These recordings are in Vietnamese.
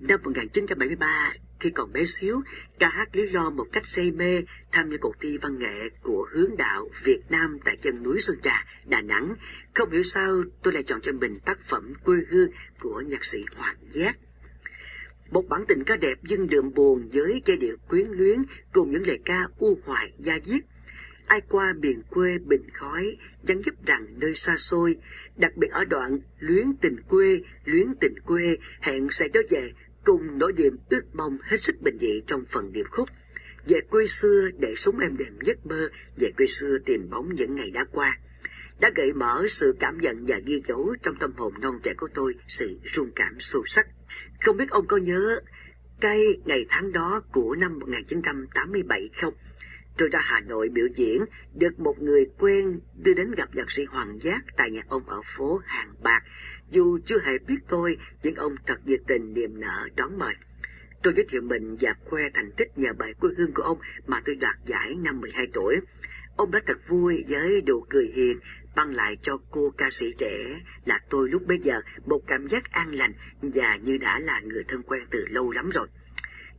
Năm 1973, khi còn bé xíu, ca hát lý lo một cách say mê tham gia cuộc thi văn nghệ của hướng đạo Việt Nam tại chân núi Sơn Trà, Đà Nẵng. Không hiểu sao tôi lại chọn cho mình tác phẩm quê hương của nhạc sĩ Hoàng Giác. Một bản tình ca đẹp nhưng đượm buồn với giai điệu quyến luyến cùng những lời ca u hoài da diết. Ai qua miền quê bình khói, dắn giúp rằng nơi xa xôi, đặc biệt ở đoạn luyến tình quê, luyến tình quê, hẹn sẽ trở về cùng nỗi niềm ước mong hết sức bình dị trong phần điệp khúc. Về quê xưa để sống êm đềm giấc mơ, về quê xưa tìm bóng những ngày đã qua. Đã gợi mở sự cảm nhận và ghi dấu trong tâm hồn non trẻ của tôi sự rung cảm sâu sắc. Không biết ông có nhớ cái ngày tháng đó của năm 1987 không? Tôi ra Hà Nội biểu diễn, được một người quen đưa đến gặp nhạc sĩ Hoàng Giác tại nhà ông ở phố Hàng Bạc. Dù chưa hề biết tôi, nhưng ông thật nhiệt tình niềm nở đón mời. Tôi giới thiệu mình và khoe thành tích nhờ bài quê hương của ông mà tôi đoạt giải năm 12 tuổi. Ông đã thật vui với đồ cười hiền, băng lại cho cô ca sĩ trẻ là tôi lúc bấy giờ một cảm giác an lành và như đã là người thân quen từ lâu lắm rồi.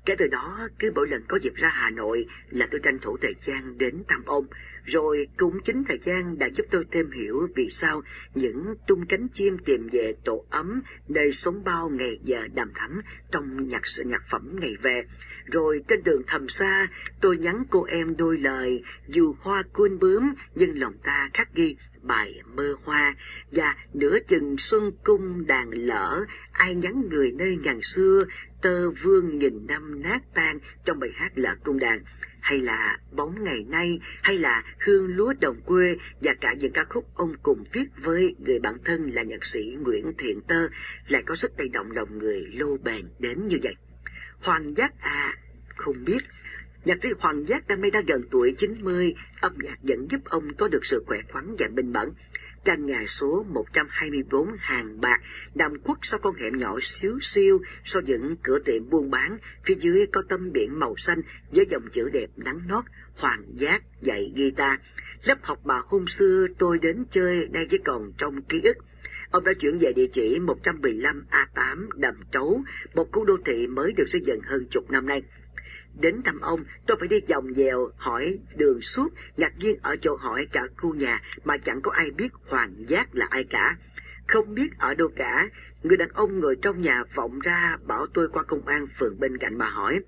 Kể từ đó, cứ mỗi lần có dịp ra Hà Nội là tôi tranh thủ thời gian đến thăm ông. Rồi cũng chính thời gian đã giúp tôi thêm hiểu vì sao những tung cánh chim tìm về tổ ấm nơi sống bao ngày giờ đàm thắm trong nhạc sự nhạc phẩm ngày về. Rồi trên đường thầm xa, tôi nhắn cô em đôi lời, dù hoa quên bướm nhưng lòng ta khắc ghi bài mơ hoa và nửa chừng xuân cung đàn lỡ ai nhắn người nơi ngàn xưa tơ vương nghìn năm nát tan trong bài hát lỡ cung đàn hay là bóng ngày nay hay là hương lúa đồng quê và cả những ca khúc ông cùng viết với người bạn thân là nhạc sĩ Nguyễn Thiện Tơ lại có sức đầy động lòng người lâu bền đến như vậy. Hoàng Giác à, không biết Nhạc sĩ Hoàng Giác năm nay đã gần tuổi 90, âm nhạc vẫn giúp ông có được sự khỏe khoắn và bình mẫn. Căn nhà số 124 hàng bạc, nằm khuất sau con hẻm nhỏ xíu xiu, sau những cửa tiệm buôn bán, phía dưới có tâm biển màu xanh với dòng chữ đẹp nắng nót, Hoàng Giác dạy guitar. Lớp học bà hôm xưa tôi đến chơi nay chỉ còn trong ký ức. Ông đã chuyển về địa chỉ 115 A8 Đầm Trấu, một khu đô thị mới được xây dựng hơn chục năm nay. Đến thăm ông, tôi phải đi vòng dèo hỏi đường suốt, ngạc nhiên ở chỗ hỏi cả khu nhà mà chẳng có ai biết Hoàng Giác là ai cả. Không biết ở đâu cả, người đàn ông ngồi trong nhà vọng ra bảo tôi qua công an phường bên cạnh mà hỏi.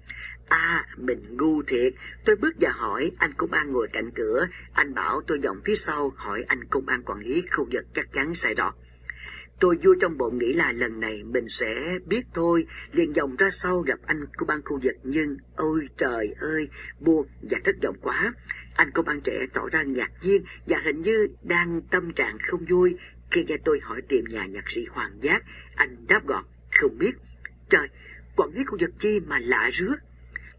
À, mình ngu thiệt. Tôi bước vào hỏi, anh công an ngồi cạnh cửa. Anh bảo tôi vòng phía sau hỏi anh công an quản lý khu vực chắc chắn sai rõ. Tôi vui trong bụng nghĩ là lần này mình sẽ biết thôi, liền vòng ra sau gặp anh công an khu vực nhưng ôi trời ơi, buồn và thất vọng quá. Anh công an trẻ tỏ ra ngạc nhiên và hình như đang tâm trạng không vui khi nghe tôi hỏi tìm nhà nhạc sĩ Hoàng Giác. Anh đáp gọn, không biết. Trời, quản lý khu vực chi mà lạ rứa.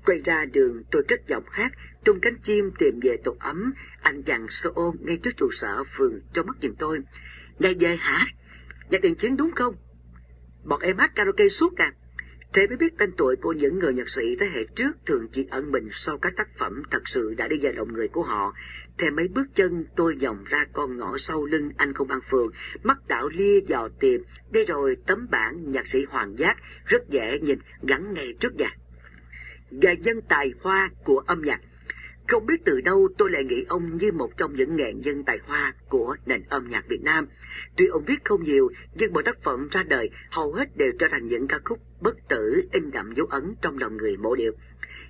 Quay ra đường tôi cất giọng hát, tung cánh chim tìm về tổ ấm. Anh dặn sơ ôm ngay trước trụ sở phường cho mắt nhìn tôi. ngay về hả? Nhạc tiền chiến đúng không? Bọn em hát karaoke suốt à? Thế mới biết tên tuổi của những người nhạc sĩ thế hệ trước thường chỉ ẩn mình sau các tác phẩm thật sự đã đi vào lòng người của họ. Thêm mấy bước chân tôi dòng ra con ngõ sau lưng anh công an phường, mắt đảo lia dò tìm, đây rồi tấm bản nhạc sĩ Hoàng Giác rất dễ nhìn gắn ngay trước nhà. Về dân tài hoa của âm nhạc, không biết từ đâu tôi lại nghĩ ông như một trong những nghệ nhân tài hoa của nền âm nhạc Việt Nam. Tuy ông viết không nhiều, nhưng mỗi tác phẩm ra đời hầu hết đều trở thành những ca khúc bất tử in đậm dấu ấn trong lòng người mộ điệu.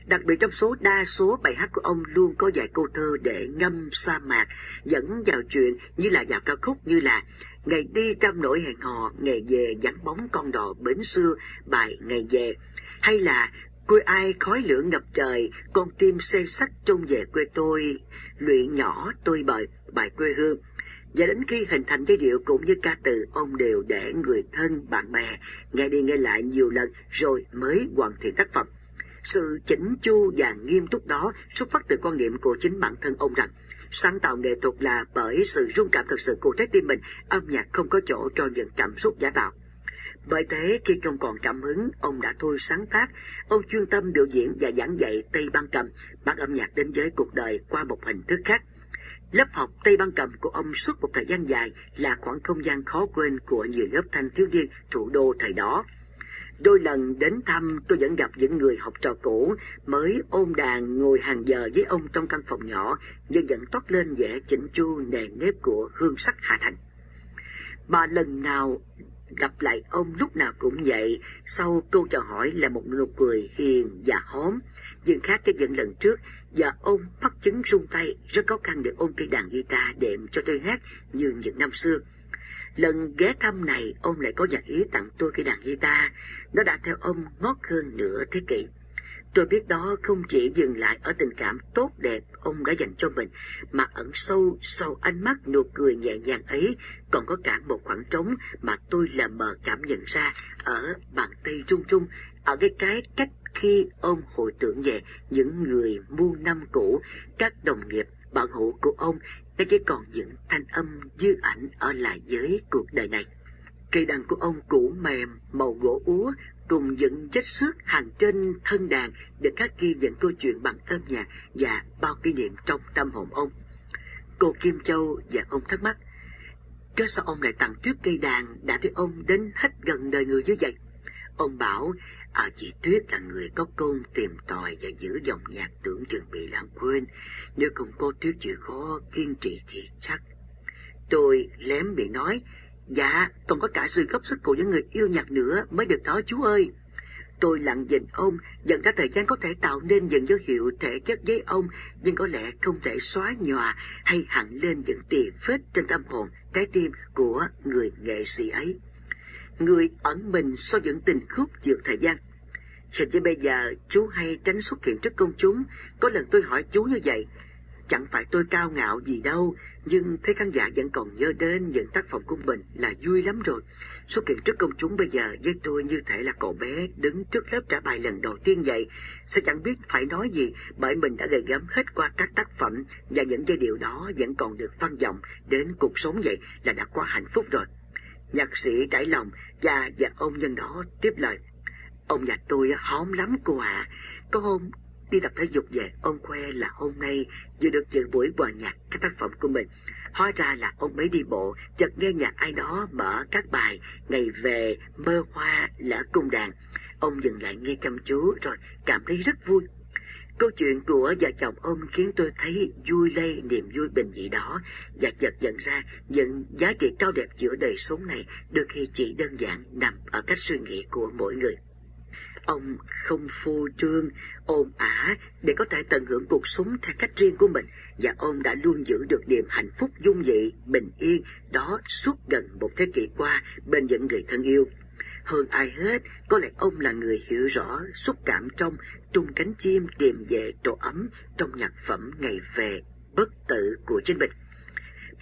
Đặc biệt trong số đa số bài hát của ông luôn có vài câu thơ để ngâm sa mạc, dẫn vào chuyện như là vào ca khúc như là Ngày đi trăm nỗi hẹn hò, ngày về vắng bóng con đò bến xưa, bài Ngày về. Hay là Quê ai khói lửa ngập trời, con tim say sách trông về quê tôi, luyện nhỏ tôi bời bài quê hương. Và đến khi hình thành giai điệu cũng như ca từ, ông đều để người thân, bạn bè nghe đi nghe lại nhiều lần rồi mới hoàn thiện tác phẩm. Sự chỉnh chu và nghiêm túc đó xuất phát từ quan niệm của chính bản thân ông rằng sáng tạo nghệ thuật là bởi sự rung cảm thực sự của trái tim mình, âm nhạc không có chỗ cho những cảm xúc giả tạo. Bởi thế khi không còn cảm hứng, ông đã thôi sáng tác, ông chuyên tâm biểu diễn và giảng dạy Tây Ban Cầm, bắt âm nhạc đến với cuộc đời qua một hình thức khác. Lớp học Tây Ban Cầm của ông suốt một thời gian dài là khoảng không gian khó quên của nhiều lớp thanh thiếu niên thủ đô thời đó. Đôi lần đến thăm tôi vẫn gặp những người học trò cũ mới ôm đàn ngồi hàng giờ với ông trong căn phòng nhỏ nhưng vẫn toát lên vẻ chỉnh chu nề nếp của hương sắc Hà Thành. Mà lần nào gặp lại ông lúc nào cũng vậy, sau câu chào hỏi là một nụ cười hiền và hóm, nhưng khác cái những lần trước, và ông bắt chứng rung tay rất khó khăn để ôm cây đàn guitar đệm cho tôi hát như những năm xưa. Lần ghé thăm này, ông lại có giả ý tặng tôi cây đàn guitar. Nó đã theo ông ngót hơn nửa thế kỷ. Tôi biết đó không chỉ dừng lại ở tình cảm tốt đẹp ông đã dành cho mình, mà ẩn sâu sau ánh mắt nụ cười nhẹ nhàng ấy còn có cả một khoảng trống mà tôi lờ mờ cảm nhận ra ở bàn tay trung trung, ở cái cái cách khi ông hồi tưởng về những người muôn năm cũ, các đồng nghiệp, bạn hữu của ông đã chỉ còn những thanh âm dư ảnh ở lại với cuộc đời này. Cây đàn của ông cũ mềm, màu gỗ úa, cùng những vết xước hàng trên thân đàn để các ghi những câu chuyện bằng âm nhạc và bao kỷ niệm trong tâm hồn ông. Cô Kim Châu và ông thắc mắc, cớ sao ông lại tặng tuyết cây đàn đã thấy ông đến hết gần đời người như vậy? Ông bảo À chị Tuyết là người có công tìm tòi và giữ dòng nhạc tưởng chừng bị lãng quên. Nếu không có Tuyết chịu khó kiên trì thì chắc. Tôi lém miệng nói, dạ, còn có cả sự góp sức của những người yêu nhạc nữa mới được đó chú ơi. Tôi lặng nhìn ông, dần ra thời gian có thể tạo nên những dấu hiệu thể chất với ông, nhưng có lẽ không thể xóa nhòa hay hẳn lên những tì vết trên tâm hồn, trái tim của người nghệ sĩ ấy người ẩn mình sau những tình khúc vượt thời gian. Hình như bây giờ chú hay tránh xuất hiện trước công chúng, có lần tôi hỏi chú như vậy, chẳng phải tôi cao ngạo gì đâu, nhưng thấy khán giả vẫn còn nhớ đến những tác phẩm của mình là vui lắm rồi. Xuất hiện trước công chúng bây giờ với tôi như thể là cậu bé đứng trước lớp trả bài lần đầu tiên vậy, sẽ chẳng biết phải nói gì bởi mình đã gầy gắm hết qua các tác phẩm và những giai điệu đó vẫn còn được vang vọng đến cuộc sống vậy là đã quá hạnh phúc rồi. Nhạc sĩ trải lòng và và ông nhân đó tiếp lời. Ông nhà tôi hóm lắm cô ạ. À. Có hôm đi tập thể dục về, ông khoe là hôm nay vừa được dự buổi hòa nhạc các tác phẩm của mình. Hóa ra là ông mới đi bộ, chợt nghe nhạc ai đó mở các bài ngày về mơ hoa lỡ cung đàn. Ông dừng lại nghe chăm chú rồi cảm thấy rất vui. Câu chuyện của vợ chồng ông khiến tôi thấy vui lây niềm vui bình dị đó và chợt nhận ra những giá trị cao đẹp giữa đời sống này đôi khi chỉ đơn giản nằm ở cách suy nghĩ của mỗi người. Ông không phô trương, ôm ả để có thể tận hưởng cuộc sống theo cách riêng của mình và ông đã luôn giữ được niềm hạnh phúc dung dị, bình yên đó suốt gần một thế kỷ qua bên những người thân yêu. Hơn ai hết, có lẽ ông là người hiểu rõ xúc cảm trong trung cánh chim tìm về độ ấm trong nhạc phẩm ngày về bất tử của chính mình.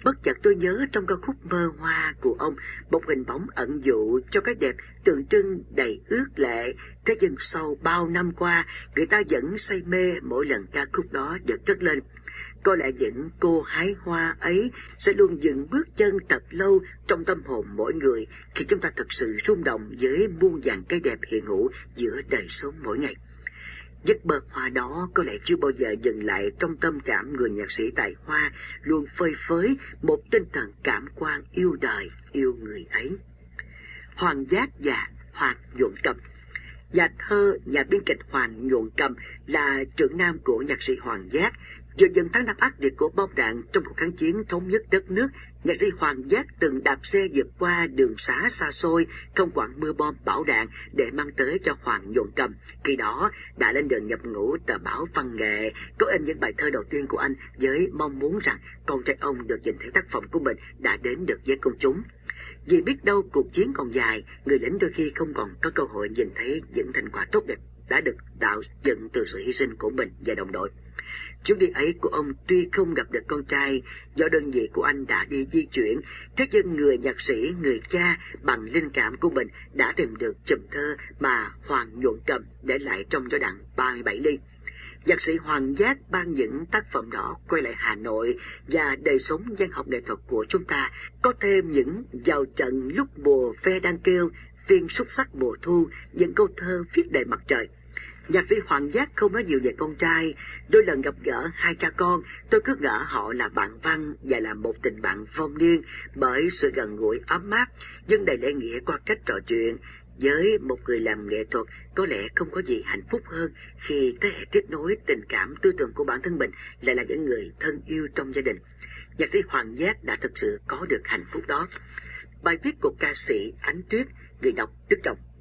Bất chợt tôi nhớ trong ca khúc mơ hoa của ông, một hình bóng ẩn dụ cho cái đẹp tượng trưng đầy ước lệ. Thế nhưng sau bao năm qua, người ta vẫn say mê mỗi lần ca khúc đó được cất lên. Có lẽ những cô hái hoa ấy sẽ luôn dừng bước chân thật lâu trong tâm hồn mỗi người khi chúng ta thật sự rung động với muôn vàng cái đẹp hiện hữu giữa đời sống mỗi ngày. Giấc mơ hoa đó có lẽ chưa bao giờ dừng lại trong tâm cảm người nhạc sĩ tài hoa luôn phơi phới một tinh thần cảm quan yêu đời, yêu người ấy. Hoàng Giác và Hoàng Nhuận Cầm Nhà thơ, nhà biên kịch Hoàng Nhuận Cầm là trưởng nam của nhạc sĩ Hoàng Giác, dần dần tháng năm ác liệt của bom đạn trong cuộc kháng chiến thống nhất đất nước, nhạc sĩ Hoàng Giác từng đạp xe vượt qua đường xá xa xôi, không quản mưa bom bão đạn để mang tới cho Hoàng nhuận cầm. Khi đó đã lên đường nhập ngũ tờ báo văn nghệ, có in những bài thơ đầu tiên của anh với mong muốn rằng con trai ông được nhìn thấy tác phẩm của mình đã đến được với công chúng. Vì biết đâu cuộc chiến còn dài, người lính đôi khi không còn có cơ hội nhìn thấy những thành quả tốt đẹp đã được tạo dựng từ sự hy sinh của mình và đồng đội. Chuyến đi ấy của ông tuy không gặp được con trai do đơn vị của anh đã đi di chuyển, thế nhưng người nhạc sĩ, người cha bằng linh cảm của mình đã tìm được chùm thơ mà Hoàng Nhuận Cầm để lại trong giai đoạn 37 ly. Nhạc sĩ Hoàng Giác ban những tác phẩm đó quay lại Hà Nội và đời sống văn học nghệ thuật của chúng ta có thêm những vào trận lúc mùa ve đang kêu, phiên xúc sắc mùa thu, những câu thơ viết đầy mặt trời. Nhạc sĩ Hoàng Giác không nói nhiều về con trai. Đôi lần gặp gỡ hai cha con, tôi cứ ngỡ họ là bạn văn và là một tình bạn vong niên bởi sự gần gũi ấm áp, nhưng đầy lễ nghĩa qua cách trò chuyện. Với một người làm nghệ thuật, có lẽ không có gì hạnh phúc hơn khi thế hệ kết nối tình cảm tư tưởng của bản thân mình lại là những người thân yêu trong gia đình. Nhạc sĩ Hoàng Giác đã thực sự có được hạnh phúc đó. Bài viết của ca sĩ Ánh Tuyết, người đọc Đức Trọng.